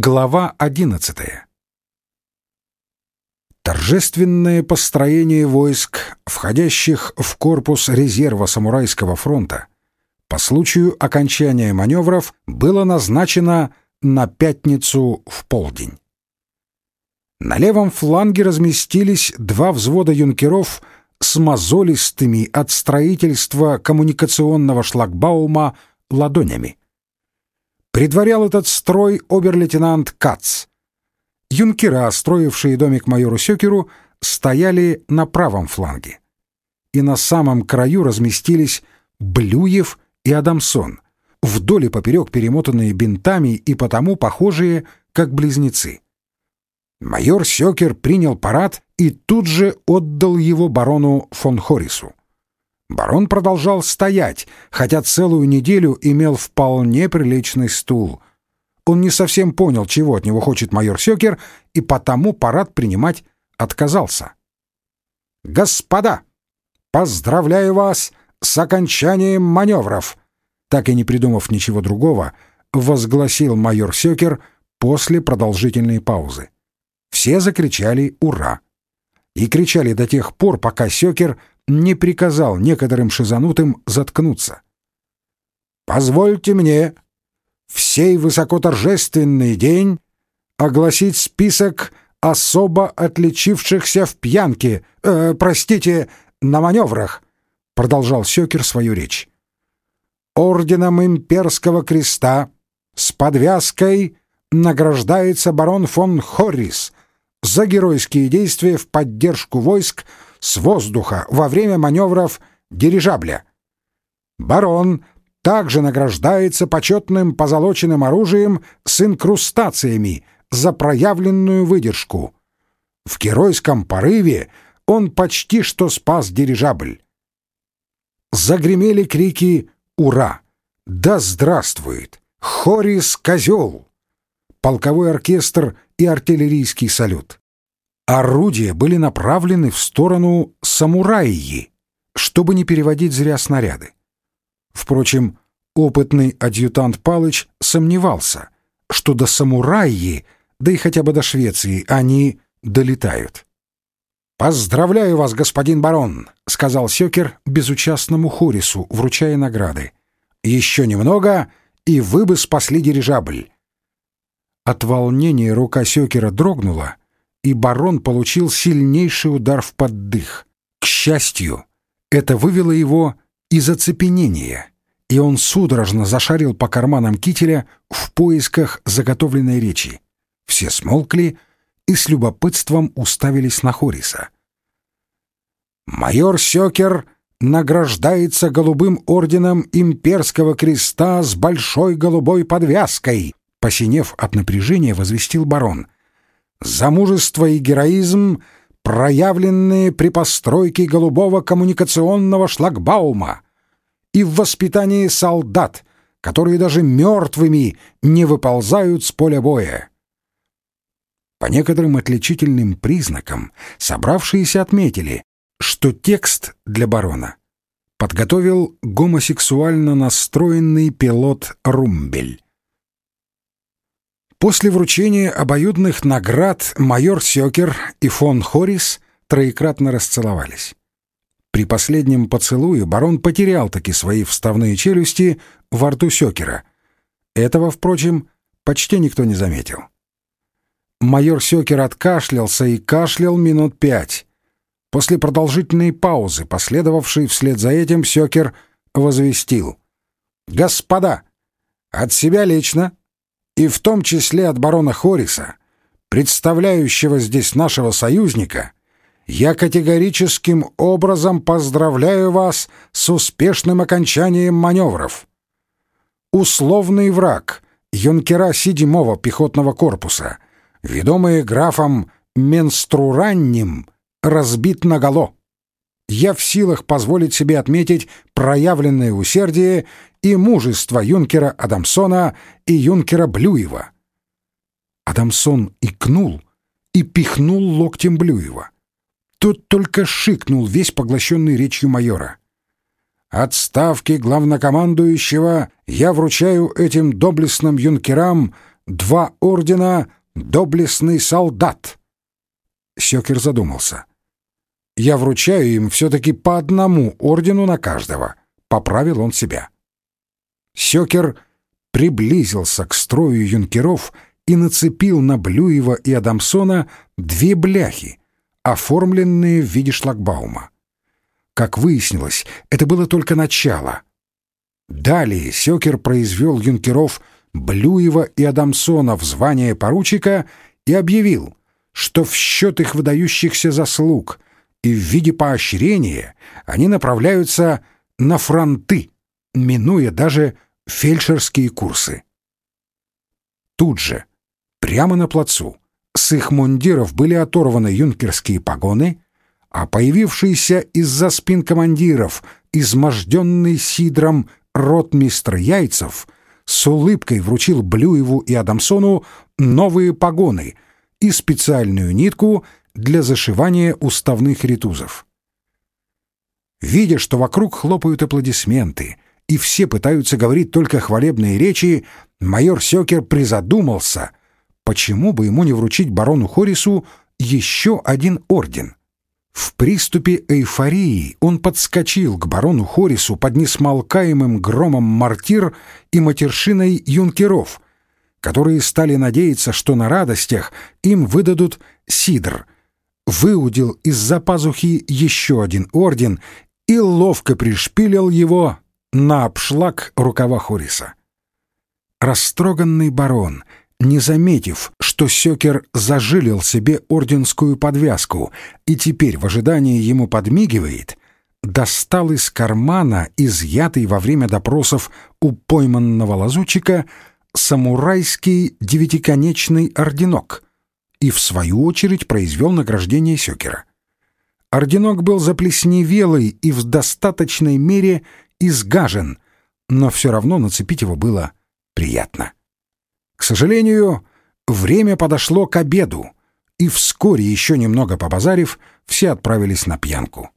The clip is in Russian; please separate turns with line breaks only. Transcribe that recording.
Глава одиннадцатая. Торжественное построение войск, входящих в корпус резерва Самурайского фронта, по случаю окончания маневров было назначено на пятницу в полдень. На левом фланге разместились два взвода юнкеров с мозолистыми от строительства коммуникационного шлагбаума ладонями. Предварял этот строй обер-лейтенант Кац. Юнкера, строившие домик майору Сёкеру, стояли на правом фланге. И на самом краю разместились Блюев и Адамсон, вдоль и поперек перемотанные бинтами и потому похожие, как близнецы. Майор Сёкер принял парад и тут же отдал его барону фон Хорису. Барон продолжал стоять, хотя целую неделю имел вполне приличный стул — он не совсем понял, чего от него хочет майор Сёкер, и потому парад принимать отказался. «Господа, поздравляю вас с окончанием маневров!» Так и не придумав ничего другого, возгласил майор Сёкер после продолжительной паузы. Все закричали «Ура!» и кричали до тех пор, пока Сёкер не приказал некоторым шизанутым заткнуться. «Позвольте мне в сей высокоторжественный день огласить список особо отличившихся в пьянке, э, простите, на маневрах, продолжал Сёкер свою речь. Орденом имперского креста с подвязкой награждается барон фон Хоррис за геройские действия в поддержку войск с воздуха во время маневров дирижабля. Барон также награждается почетным позолоченным оружием с инкрустациями за проявленную выдержку. В геройском порыве он почти что спас дирижабль. Загремели крики «Ура!» «Да здравствует! Хорис Козел!» Полковой оркестр и артиллерийский салют. Орудия были направлены в сторону самураи, чтобы не переводить зря снаряды. Впрочем, опытный адъютант Палыч сомневался, что до самураи, да и хотя бы до Швеции, они долетают. «Поздравляю вас, господин барон», — сказал Сёкер безучастному Хорису, вручая награды. «Еще немного, и вы бы спасли дирижабль». От волнения рука Сёкера дрогнула, и барон получил сильнейший удар в поддых. К счастью, это вывело его из оцепенения, и он судорожно зашарил по карманам кителя в поисках заготовленной речи. Все смолкли и с любопытством уставились на Хориса. «Майор Сёкер награждается голубым орденом имперского креста с большой голубой подвязкой», посинев от напряжения, возвестил барон. «За мужество и героизм — проявленные при постройке голубого коммуникационного шлагбаума и в воспитании солдат, которые даже мертвыми не выползают с поля боя. По некоторым отличительным признакам собравшиеся отметили, что текст для барона подготовил гомосексуально настроенный пилот Румбель. После вручения обоюдных наград майор Сёкер и фон Хорис троекратно расцеловались. При последнем поцелуе барон потерял таки свои вставные челюсти во рту Сёкера. Этого, впрочем, почти никто не заметил. Майор Сёкер откашлялся и кашлял минут пять. После продолжительной паузы, последовавшей вслед за этим, Сёкер возвестил. «Господа, от себя лично и в том числе от барона Хориса, представляющего здесь нашего союзника, я категорическим образом поздравляю вас с успешным окончанием маневров. Условный враг юнкера 7-го пехотного корпуса, ведомые графом Менструранним, разбит наголо я в силах позволить себе отметить проявленное усердие и мужество юнкера Адамсона и юнкера Блюева. Адамсон икнул и пихнул локтем Блюева. Тот только шикнул, весь поглощенный речью майора. «Отставки главнокомандующего я вручаю этим доблестным юнкерам два ордена «Доблестный солдат». Сёкер задумался. «Я вручаю им все-таки по одному ордену на каждого», — поправил он себя. Сёкер приблизился к строю юнкеров и нацепил на Блюева и Адамсона две бляхи, оформленные в виде шлагбаума. Как выяснилось, это было только начало. Далее Сёкер произвел юнкеров Блюева и Адамсона в звание поручика и объявил, что в счет их выдающихся заслуг и в виде поощрения они направляются на фронты, минуя даже фельдшерские курсы. Тут же, прямо на плацу, с их мундиров были оторваны юнкерские погоны, а появившийся из-за спин командиров, изможденный сидром ротмистр Яйцев, с улыбкой вручил Блюеву и Адамсону новые погоны и специальную нитку для зашивания уставных ритузов. Видя, что вокруг хлопают аплодисменты, и все пытаются говорить только хвалебные речи, майор Сёкер призадумался, почему бы ему не вручить барону Хорису еще один орден. В приступе эйфории он подскочил к барону Хорису под несмолкаемым громом мортир и матершиной юнкеров, которые стали надеяться, что на радостях им выдадут сидр. Выудил из-за пазухи еще один орден и ловко пришпилил его на обшлаг рукава Хориса. Растроганный барон, не заметив, что Сёкер зажилил себе орденскую подвязку и теперь в ожидании ему подмигивает, достал из кармана, изъятый во время допросов у пойманного лазутчика, самурайский девятиконечный орденок и, в свою очередь, произвел награждение Сёкера. Орденок был заплесневелый и в достаточной мере изгажен, но все равно нацепить его было приятно. К сожалению, время подошло к обеду, и вскоре, еще немного побазарив, все отправились на пьянку.